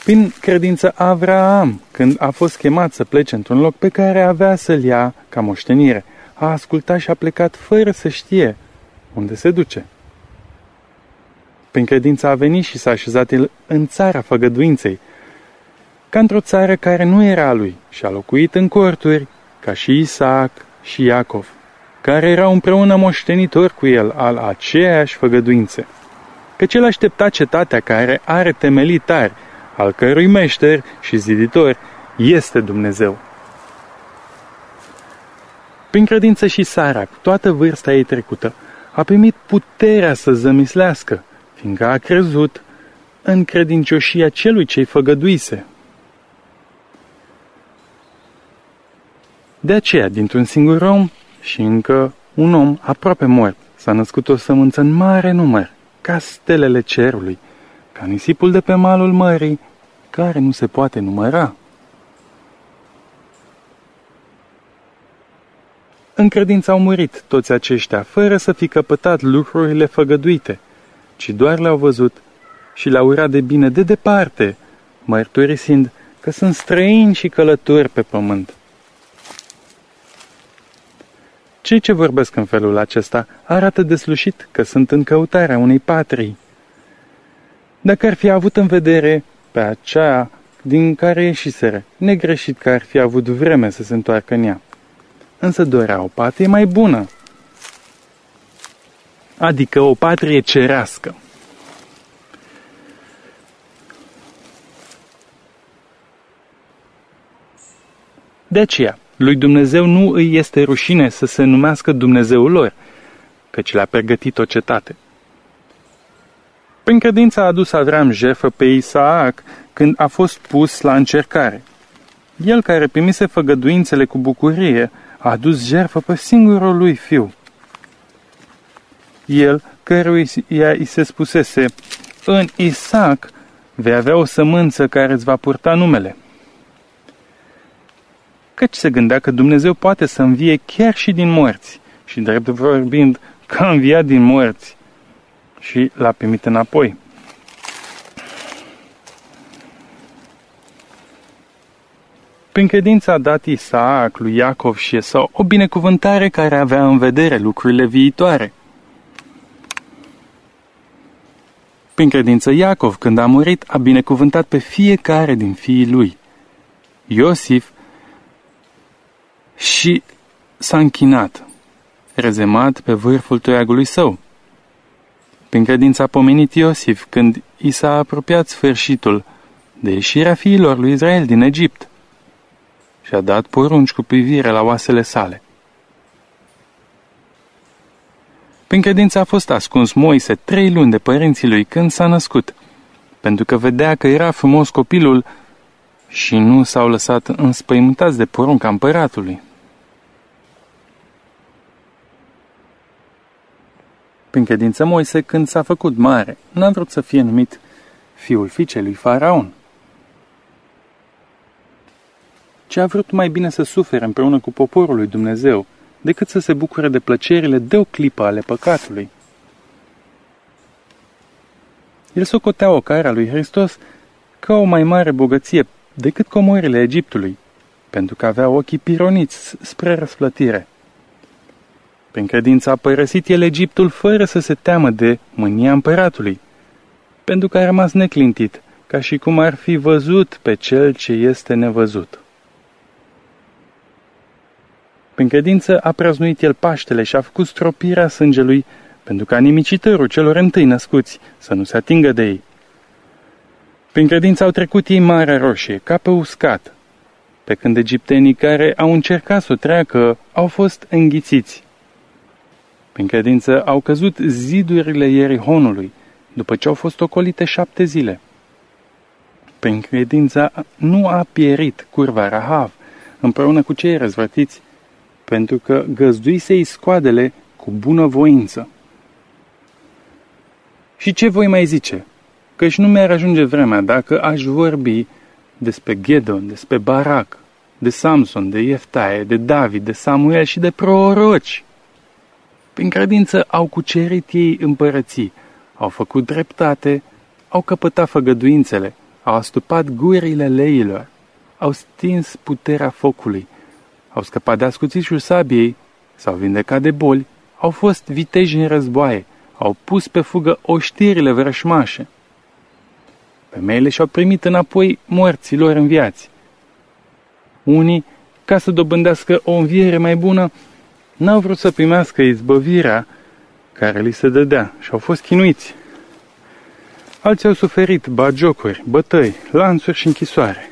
Speaker 1: Prin credință Avraam, când a fost chemat să plece într-un loc pe care avea să-l ia ca moștenire, a ascultat și a plecat fără să știe unde se duce. Prin credință a venit și s-a așezat el în țara făgăduinței, ca într-o țară care nu era a lui, și a locuit în corturi, ca și Isaac și Iacov, care erau împreună moștenitori cu el al aceeași făgăduințe. Căci el aștepta cetatea care are temelii tari, al cărui meșter și ziditor este Dumnezeu. Prin credință și Sara, cu toată vârsta ei trecută, a primit puterea să zămislească, fiindcă a crezut în credincioșia celui ce-i făgăduise. De aceea, dintr-un singur om și încă un om aproape mort, s-a născut o sămânță în mare număr, ca stelele cerului, ca nisipul de pe malul mării, care nu se poate număra. În credință au murit toți aceștia, fără să fi căpătat lucrurile făgăduite, ci doar le-au văzut și le-au urat de bine de departe, mărturisind că sunt străini și călători pe pământ. Cei ce vorbesc în felul acesta arată deslușit că sunt în căutarea unei patrii. Dacă ar fi avut în vedere pe aceea din care ieșiseră, negreșit că ar fi avut vreme să se întoarcă în ea. Însă dorea o patrie mai bună, adică o patrie cerească. De aceea, lui Dumnezeu nu îi este rușine să se numească Dumnezeul lor, căci le-a pregătit o cetate. Prin credință a adus Avram jertfă pe Isaac când a fost pus la încercare. El care primise făgăduințele cu bucurie a adus jertfă pe singurul lui fiu. El, căruia îi se spusese, în Isaac vei avea o sămânță care îți va purta numele. Căci se gândea că Dumnezeu poate să învie chiar și din morți și, drept vorbind, că a înviat din morți și l-a primit înapoi. Prin credință a dat Isaac lui Iacov și Esau o binecuvântare care avea în vedere lucrurile viitoare. Prin credință Iacov, când a murit, a binecuvântat pe fiecare din fiii lui. Iosif și s-a închinat, rezemat pe vârful toiagului său. Prin credință a pomenit Iosif când i s-a apropiat sfârșitul de ieșirea fiilor lui Israel din Egipt și a dat porunci cu privire la oasele sale. Prin credință a fost ascuns Moise trei luni de părinții lui când s-a născut, pentru că vedea că era frumos copilul și nu s-au lăsat înspăimântați de porunca împăratului. Prin credință Moise, când s-a făcut mare, n-a vrut să fie numit fiul fiicei lui Faraon, ci a vrut mai bine să sufere împreună cu poporul lui Dumnezeu, decât să se bucure de plăcerile de o clipă ale păcatului. El socotea o cara lui Hristos ca o mai mare bogăție decât comorile Egiptului, pentru că avea ochii pironiți spre răsplătire. Prin credință a părăsit el Egiptul fără să se teamă de mânia împăratului, pentru că a rămas neclintit, ca și cum ar fi văzut pe cel ce este nevăzut. Prin credință a prăznuit el Paștele și a făcut stropirea sângelui pentru ca nimicitorul celor întâi născuți să nu se atingă de ei. Prin credință au trecut ei Marea Roșie, ca pe uscat, pe când egiptenii care au încercat să o treacă au fost înghițiți. Prin credință au căzut zidurile Ierihonului, după ce au fost ocolite șapte zile. Prin credință nu a pierit curva Rahav, împreună cu cei răzvrătiți, pentru că găzduise-i scoadele cu bună voință. Și ce voi mai zice? Căci nu mi-ar ajunge vremea dacă aș vorbi despre Gedon, despre Barak, de Samson, de Ieftaie, de David, de Samuel și de proroci. Prin credință au cucerit ei împărății, au făcut dreptate, au căpătat făgăduințele, au astupat gurile leilor, au stins puterea focului, au scăpat de ascuțișul sabiei, s-au vindecat de boli, au fost viteji în războaie, au pus pe fugă oștirile vrășmașe. Femeile și-au primit înapoi morților înviați. Unii, ca să dobândească o înviere mai bună, n-au vrut să primească izbăvirea care li se dădea și au fost chinuiți. Alții au suferit bagiocuri, bătăi, lanțuri și închisoare.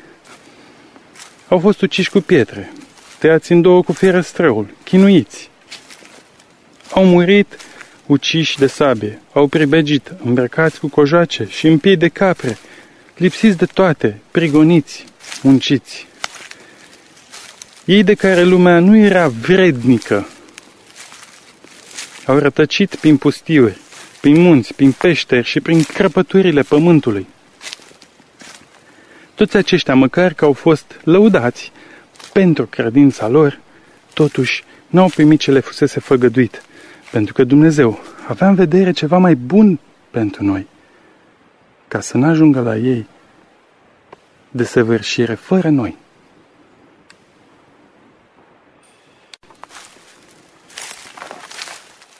Speaker 1: Au fost uciși cu pietre, tăiați în două cu fierăstrăul, chinuiți. Au murit uciși de sabie, au pribegit, îmbrăcați cu cojoace și în piei de capre, lipsiți de toate, prigoniți, munciți. Ei de care lumea nu era vrednică, au rătăcit prin pustiuri, prin munți, prin peșteri și prin crăpăturile pământului. Toți aceștia, măcar că au fost lăudați, pentru credința lor, totuși n-au primit ce le fusese făgăduit, pentru că Dumnezeu avea în vedere ceva mai bun pentru noi, ca să n-ajungă la ei de săvârșire fără noi.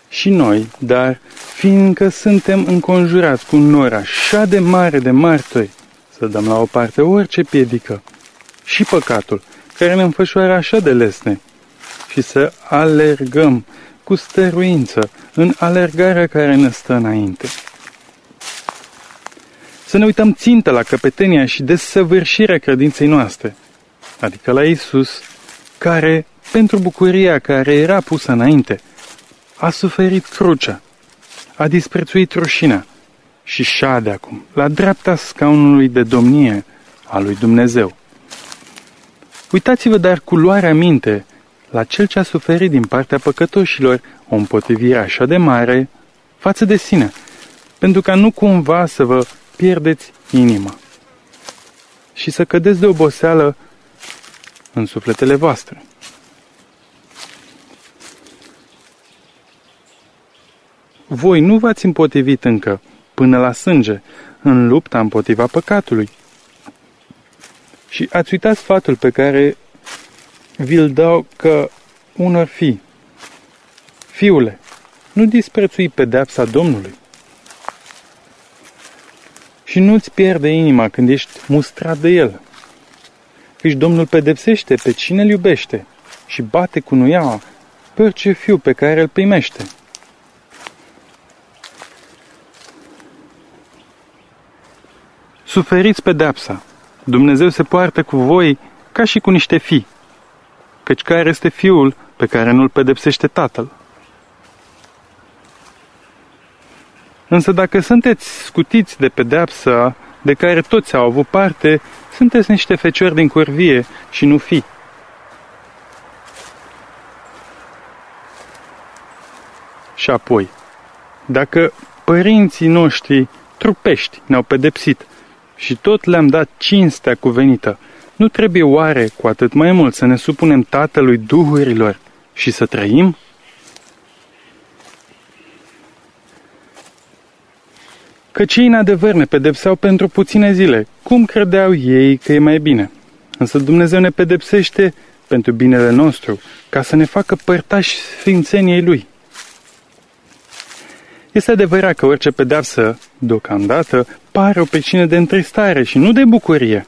Speaker 1: Și noi, dar fiindcă suntem înconjurați cu un nor așa de mare de martori, să dăm la o parte orice piedică și păcatul care ne înfășoară așa de lesne și să alergăm cu stăruință în alergarea care ne stă înainte. Să ne uităm țintă la căpetenia și desăvârșirea credinței noastre, adică la Isus, care, pentru bucuria care era pusă înainte, a suferit crucea, a disprețuit rușinea și șade acum, la dreapta scaunului de domnie a lui Dumnezeu. Uitați-vă dar cu luarea minte la cel ce a suferit din partea păcătoșilor o împotrivire așa de mare față de sine, pentru ca nu cumva să vă pierdeți inima și să cădeți de oboseală în sufletele voastre. Voi nu v-ați împotrivit încă până la sânge în lupta împotriva păcatului. Și ați uitat sfatul pe care vi-l dau că unor fi. Fiule, nu disprețui pedepsa Domnului. Și nu-ți pierde inima când ești mustrat de el. Căci Domnul pedepsește pe cine îl iubește și bate cu nuiaua pe orice fiu pe care îl primește. Suferiți pedepsa. Dumnezeu se poartă cu voi ca și cu niște fii. Căci care este fiul pe care nu-l pedepsește tatăl? Însă dacă sunteți scutiți de pedeapsa de care toți au avut parte, sunteți niște feciori din curvie și nu fi. Și apoi, dacă părinții noștri trupești ne-au pedepsit și tot le-am dat cinstea cuvenită, nu trebuie oare cu atât mai mult să ne supunem Tatălui Duhurilor și să trăim? Că cei în adevăr ne pedepseau pentru puține zile. Cum credeau ei că e mai bine? Însă Dumnezeu ne pedepsește pentru binele nostru, ca să ne facă părtași sfințeniei Lui. Este adevărat că orice pedeapsă, deocamdată, pare o pecină de întristare și nu de bucurie.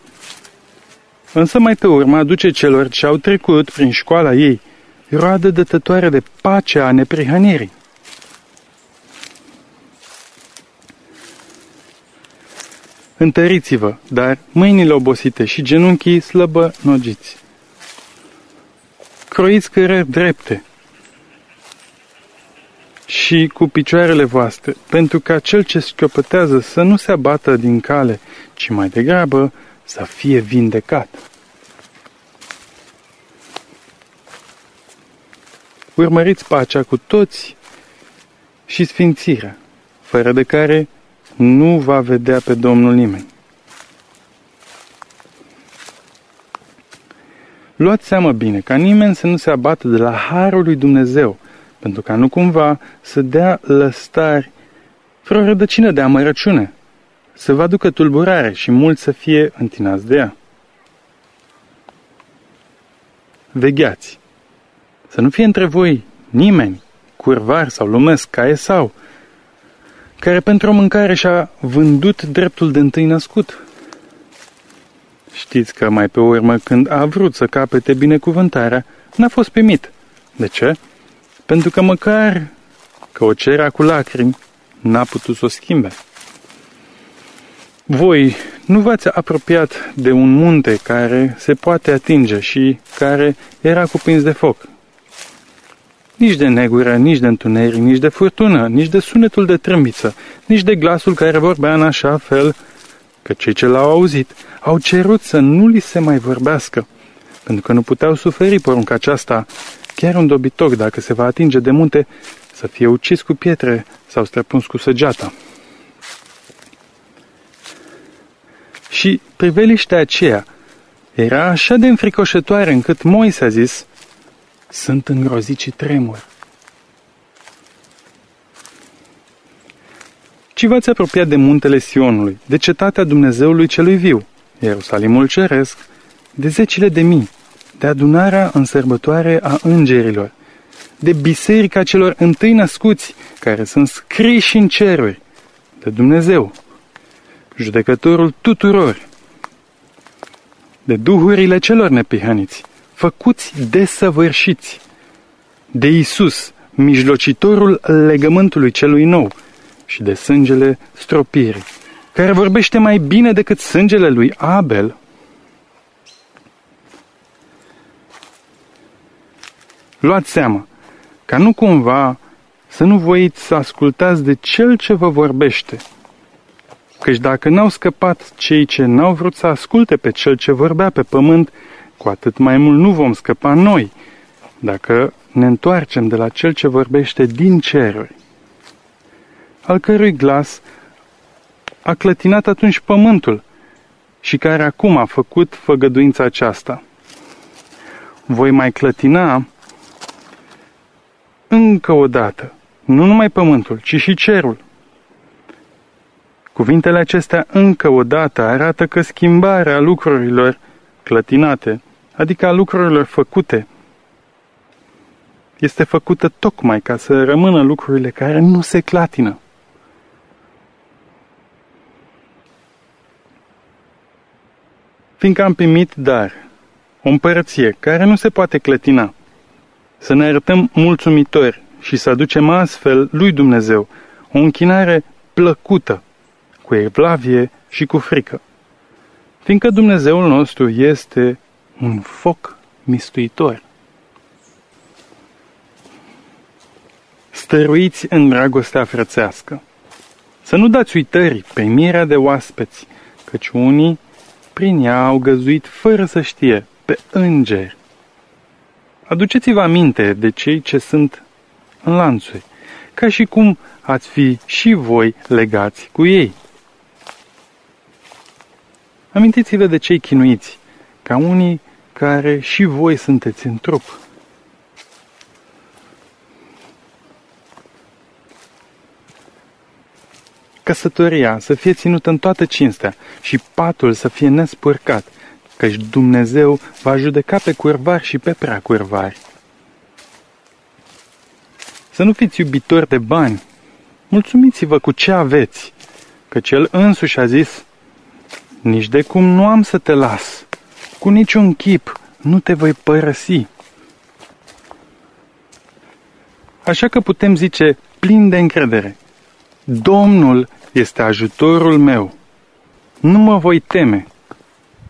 Speaker 1: Însă mai pe urmă aduce celor ce au trecut prin școala ei roadă dătătoare de pace a neprihănirii. Întăriți-vă, dar mâinile obosite și genunchii slăbă nogiți. Croiți cărări drepte și cu picioarele voastre, pentru ca cel ce scăpătează să nu se abată din cale, ci mai degrabă să fie vindecat. Urmăriți pacea cu toți și sfințirea, fără de care nu va vedea pe Domnul nimeni. Luați seama bine ca nimeni să nu se abată de la Harul lui Dumnezeu, pentru ca nu cumva să dea lăstari vreo rădăcină de amărăciune, să vă aducă tulburare și mulți să fie întinați de ea. Vegheați, să nu fie între voi nimeni, curvar sau lumesc ca Esau, care pentru o mâncare și-a vândut dreptul de întâi născut. Știți că mai pe urmă, când a vrut să capete binecuvântarea, n-a fost primit. De ce? Pentru că măcar că o cerea cu lacrimi, n-a putut să o schimbe. Voi nu v-ați apropiat de un munte care se poate atinge și care era cuprins de foc, nici de negură, nici de întuneric, nici de furtună, nici de sunetul de trâmbiță, nici de glasul care vorbea în așa fel că cei ce l-au auzit au cerut să nu li se mai vorbească, pentru că nu puteau suferi porunca aceasta, chiar un dobitoc, dacă se va atinge de munte, să fie ucis cu pietre sau străpuns cu săgeata. Și priveliștea aceea era așa de înfricoșătoare încât Moise a zis, sunt îngrozit și tremur. Ci v-ați apropiat de muntele Sionului, de cetatea Dumnezeului celui viu, Ierusalimul ceresc, de zecile de mii, de adunarea în sărbătoare a îngerilor, de biserica celor întâi născuți, care sunt scriși în ceruri, de Dumnezeu, judecătorul tuturor, de duhurile celor nepihăniți, făcuți desăvârșiți de Isus, mijlocitorul legământului celui nou și de sângele stropirii, care vorbește mai bine decât sângele lui Abel. Luați seama, ca nu cumva să nu voiți să ascultați de cel ce vă vorbește. Căci dacă n-au scăpat cei ce n-au vrut să asculte pe cel ce vorbea pe pământ, cu atât mai mult nu vom scăpa noi, dacă ne întoarcem de la Cel ce vorbește din ceruri, al cărui glas a clătinat atunci pământul și care acum a făcut făgăduința aceasta. Voi mai clătina încă o dată, nu numai pământul, ci și cerul. Cuvintele acestea încă o dată arată că schimbarea lucrurilor clătinate, adică a lucrurilor făcute, este făcută tocmai ca să rămână lucrurile care nu se clatină. Fiindcă am primit dar, o împărăție care nu se poate clătina, să ne arătăm mulțumitori și să aducem astfel lui Dumnezeu o închinare plăcută, cu evlavie și cu frică. Fiindcă Dumnezeul nostru este un foc mistuitor. Stăruiți în dragostea frățească. Să nu dați uitări pe mirea de oaspeți, căci unii prin ea au găzuit fără să știe pe îngeri. Aduceți-vă aminte de cei ce sunt în lanțuri, ca și cum ați fi și voi legați cu ei. Amintiți-vă de cei chinuiți, ca unii care și voi sunteți în trup. Căsătoria să fie ținută în toată cinstea și patul să fie nespurcat, căci Dumnezeu va judeca pe curvari și pe prea curvari. Să nu fiți iubitori de bani, mulțumiți-vă cu ce aveți, căci El însuși a zis, nici de cum nu am să te las, cu niciun chip nu te voi părăsi. Așa că putem zice plin de încredere, Domnul este ajutorul meu. Nu mă voi teme.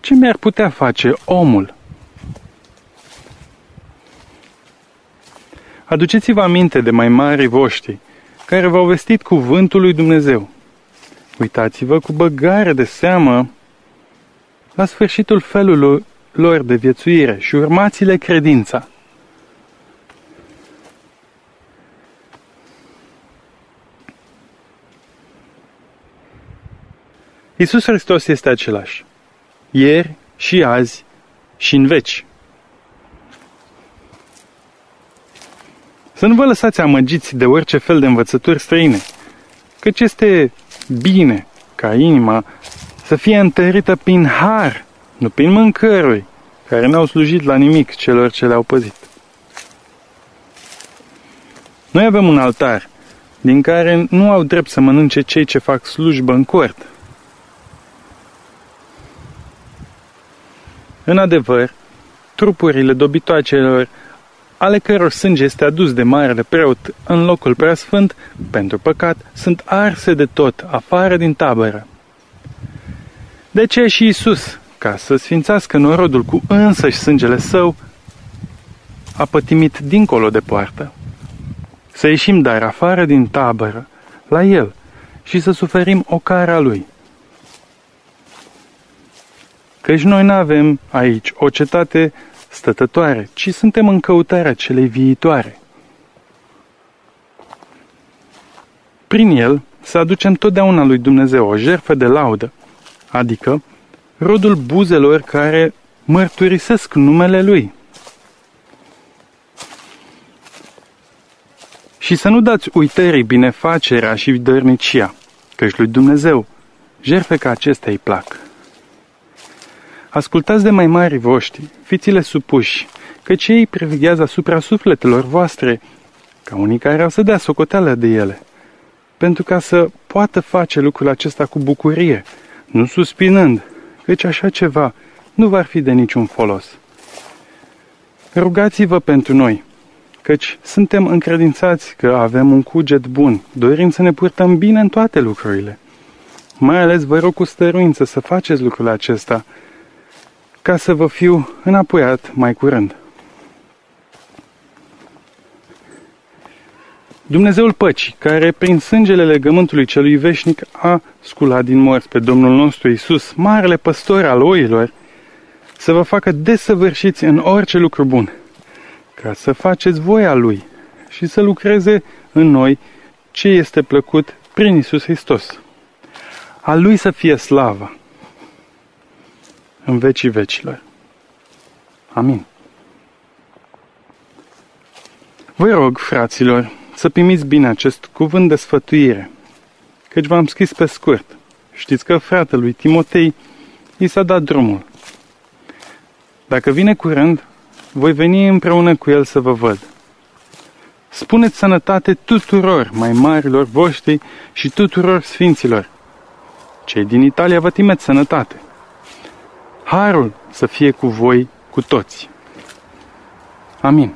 Speaker 1: Ce mi-ar putea face omul? Aduceți-vă aminte de mai mari voștri, care v-au vestit cuvântul lui Dumnezeu. Uitați-vă cu băgare de seamă la sfârșitul felului lor de viețuire și urmați-le credința. Iisus Hristos este același. Ieri și azi și în veci. Să nu vă lăsați amăgiți de orice fel de învățături străine, căci este bine ca inima să fie întărită prin har, nu prin mâncăruri, care n-au slujit la nimic celor ce le-au păzit. Noi avem un altar, din care nu au drept să mănânce cei ce fac slujbă în cort, În adevăr, trupurile dobitoacelor, ale căror sânge este adus de marele preot în locul preasfânt, pentru păcat, sunt arse de tot, afară din tabără. De ce și Isus, ca să sfințească norodul cu însăși sângele său, a pătimit dincolo de poartă. Să ieșim dar afară din tabără, la el, și să suferim o cara lui. Căci noi nu avem aici o cetate stătătoare, ci suntem în căutarea celei viitoare. Prin el să aducem totdeauna lui Dumnezeu o jertfă de laudă, adică rodul buzelor care mărturisesc numele Lui. Și să nu dați uitării binefacerea și dărnicia, căci lui Dumnezeu jertfe ca acestea îi plac. Ascultați de mai mari voștri, fiți-le supuși, căci ei priveghează asupra sufletelor voastre, ca unii care au să dea socoteală de ele, pentru ca să poată face lucrul acesta cu bucurie, nu suspinând, căci așa ceva nu va fi de niciun folos. Rugați-vă pentru noi, căci suntem încredințați că avem un cuget bun, dorim să ne purtăm bine în toate lucrurile. Mai ales vă rog cu stăruință să faceți lucrul acesta, ca să vă fiu înapoiat mai curând. Dumnezeul păcii, care prin sângele legământului celui veșnic a sculat din morți pe Domnul nostru Isus, marele păstor al oilor, să vă facă desăvârșiți în orice lucru bun, ca să faceți voia Lui și să lucreze în noi ce este plăcut prin Isus Hristos. A Lui să fie slava în vecii vecilor. Amin. Vă rog, fraților, să primiți bine acest cuvânt de sfătuire, căci v-am scris pe scurt. Știți că fratelui Timotei i s-a dat drumul. Dacă vine curând, voi veni împreună cu el să vă văd. Spuneți sănătate tuturor mai marilor voștri și tuturor sfinților. Cei din Italia vă timeți sănătate. Harul să fie cu voi, cu toți. Amin.